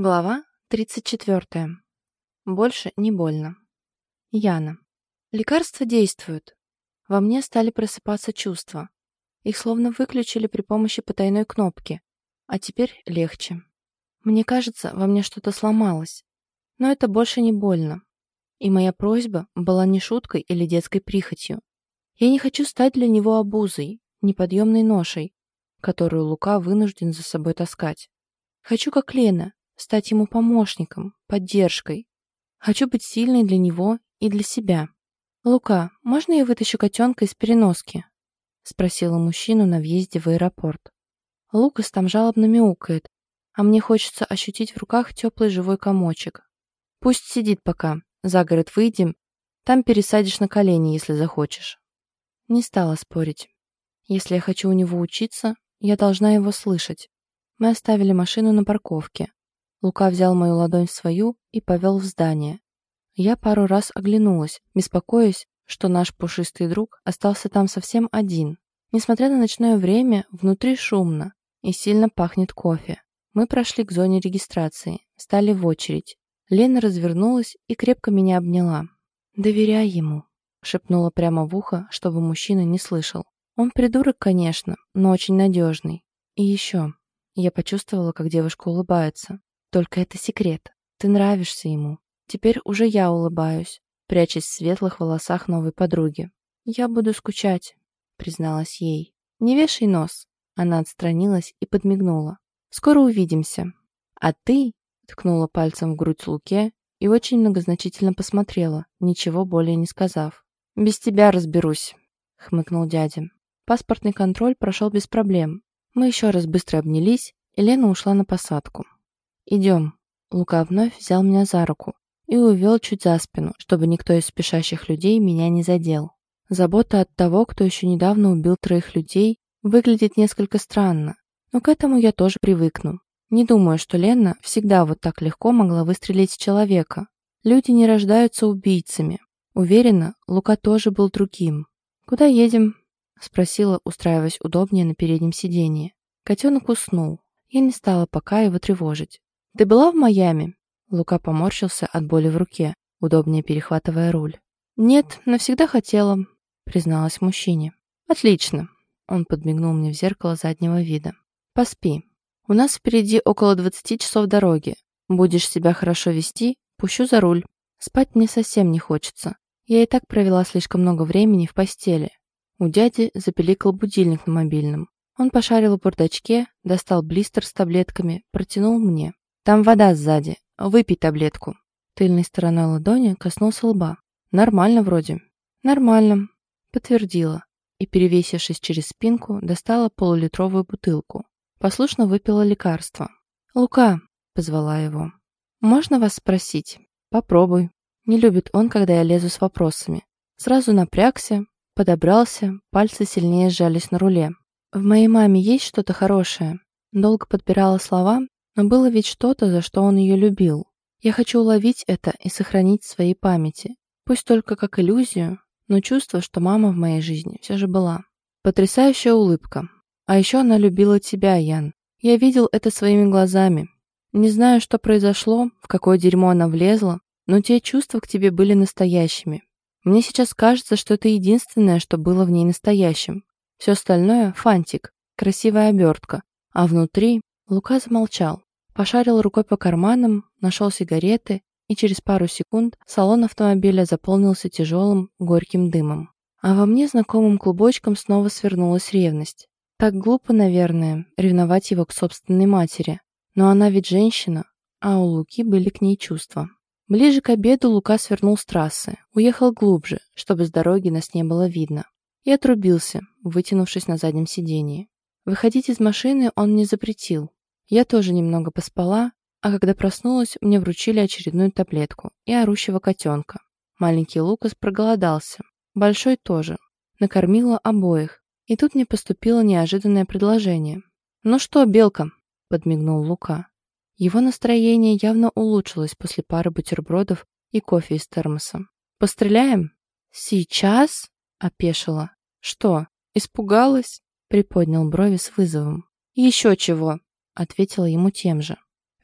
Глава 34. Больше не больно. Яна. Лекарства действуют. Во мне стали просыпаться чувства. Их словно выключили при помощи потайной кнопки. А теперь легче. Мне кажется, во мне что-то сломалось. Но это больше не больно. И моя просьба была не шуткой или детской прихотью. Я не хочу стать для него обузой, неподъемной ношей, которую Лука вынужден за собой таскать. Хочу, как Лена, стать ему помощником, поддержкой. Хочу быть сильной для него и для себя. «Лука, можно я вытащу котенка из переноски?» спросила мужчину на въезде в аэропорт. Лукас там жалобно мяукает, а мне хочется ощутить в руках теплый живой комочек. Пусть сидит пока, за город выйдем, там пересадишь на колени, если захочешь. Не стала спорить. Если я хочу у него учиться, я должна его слышать. Мы оставили машину на парковке. Лука взял мою ладонь в свою и повел в здание. Я пару раз оглянулась, беспокоясь, что наш пушистый друг остался там совсем один. Несмотря на ночное время, внутри шумно и сильно пахнет кофе. Мы прошли к зоне регистрации, стали в очередь. Лена развернулась и крепко меня обняла. «Доверяй ему», — шепнула прямо в ухо, чтобы мужчина не слышал. «Он придурок, конечно, но очень надежный. И еще...» Я почувствовала, как девушка улыбается. Только это секрет. Ты нравишься ему. Теперь уже я улыбаюсь, прячась в светлых волосах новой подруги. Я буду скучать, призналась ей. Не вешай нос. Она отстранилась и подмигнула. Скоро увидимся. А ты, ткнула пальцем в грудь Луке и очень многозначительно посмотрела, ничего более не сказав. «Без тебя разберусь», — хмыкнул дядя. Паспортный контроль прошел без проблем. Мы еще раз быстро обнялись, и Лена ушла на посадку. «Идем». Лука вновь взял меня за руку и увел чуть за спину, чтобы никто из спешащих людей меня не задел. Забота от того, кто еще недавно убил троих людей, выглядит несколько странно, но к этому я тоже привыкну. Не думаю, что Лена всегда вот так легко могла выстрелить в человека. Люди не рождаются убийцами. Уверена, Лука тоже был другим. «Куда едем?» — спросила, устраиваясь удобнее на переднем сиденье. Котенок уснул. Я не стала пока его тревожить. «Ты была в Майами?» Лука поморщился от боли в руке, удобнее перехватывая руль. «Нет, навсегда хотела», — призналась мужчине. «Отлично», — он подмигнул мне в зеркало заднего вида. «Поспи. У нас впереди около 20 часов дороги. Будешь себя хорошо вести, пущу за руль. Спать мне совсем не хочется. Я и так провела слишком много времени в постели». У дяди запеликал будильник на мобильном. Он пошарил в бардачке, достал блистер с таблетками, протянул мне. Там вода сзади. Выпей таблетку. Тыльной стороной ладони коснулся лба. Нормально вроде. Нормально. Подтвердила. И, перевесившись через спинку, достала полулитровую бутылку. Послушно выпила лекарство. «Лука», — позвала его. «Можно вас спросить?» «Попробуй». Не любит он, когда я лезу с вопросами. Сразу напрягся, подобрался, пальцы сильнее сжались на руле. «В моей маме есть что-то хорошее?» Долго подбирала слова, но было ведь что-то, за что он ее любил. Я хочу уловить это и сохранить в своей памяти. Пусть только как иллюзию, но чувство, что мама в моей жизни все же была. Потрясающая улыбка. А еще она любила тебя, Ян. Я видел это своими глазами. Не знаю, что произошло, в какое дерьмо она влезла, но те чувства к тебе были настоящими. Мне сейчас кажется, что это единственное, что было в ней настоящим. Все остальное — фантик, красивая обертка, а внутри Лука замолчал. Пошарил рукой по карманам, нашел сигареты, и через пару секунд салон автомобиля заполнился тяжелым, горьким дымом. А во мне знакомым клубочком снова свернулась ревность. Так глупо, наверное, ревновать его к собственной матери. Но она ведь женщина, а у Луки были к ней чувства. Ближе к обеду Лука свернул с трассы, уехал глубже, чтобы с дороги нас не было видно. И отрубился, вытянувшись на заднем сидении. Выходить из машины он не запретил, я тоже немного поспала, а когда проснулась, мне вручили очередную таблетку и орущего котенка. Маленький Лукас проголодался, большой тоже. Накормила обоих, и тут мне поступило неожиданное предложение. «Ну что, Белка?» — подмигнул Лука. Его настроение явно улучшилось после пары бутербродов и кофе из термоса. «Постреляем?» «Сейчас?» — опешила. «Что, испугалась?» — приподнял брови с вызовом. «Еще чего!» Ответила ему тем же.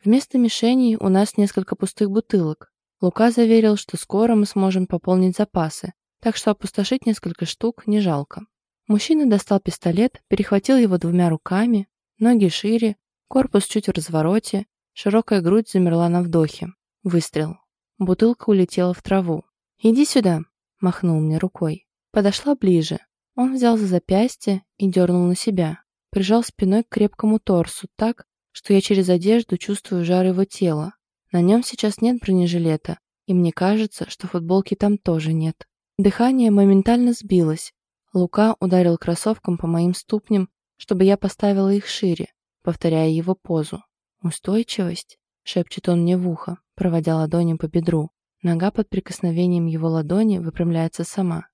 Вместо мишеней у нас несколько пустых бутылок. Лука заверил, что скоро мы сможем пополнить запасы, так что опустошить несколько штук не жалко. Мужчина достал пистолет, перехватил его двумя руками, ноги шире, корпус чуть в развороте, широкая грудь замерла на вдохе. Выстрел. Бутылка улетела в траву. «Иди сюда», — махнул мне рукой. Подошла ближе. Он взял за запястье и дернул на себя. Прижал спиной к крепкому торсу так, что я через одежду чувствую жар его тела. На нем сейчас нет бронежилета, и мне кажется, что футболки там тоже нет. Дыхание моментально сбилось. Лука ударил кроссовком по моим ступням, чтобы я поставила их шире, повторяя его позу. «Устойчивость?» — шепчет он мне в ухо, проводя ладонью по бедру. Нога под прикосновением его ладони выпрямляется сама.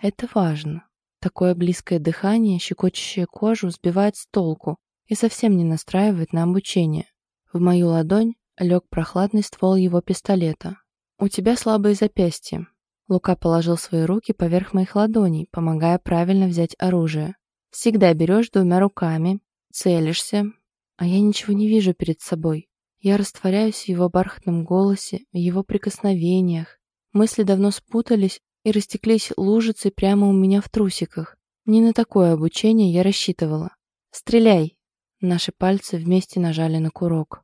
Это важно. Такое близкое дыхание, щекочущее кожу, сбивает с толку и совсем не настраивает на обучение. В мою ладонь лег прохладный ствол его пистолета. «У тебя слабые запястья». Лука положил свои руки поверх моих ладоней, помогая правильно взять оружие. «Всегда берешь двумя руками, целишься, а я ничего не вижу перед собой. Я растворяюсь в его бархатном голосе, в его прикосновениях. Мысли давно спутались, и растеклись лужицы прямо у меня в трусиках. Не на такое обучение я рассчитывала. «Стреляй!» Наши пальцы вместе нажали на курок.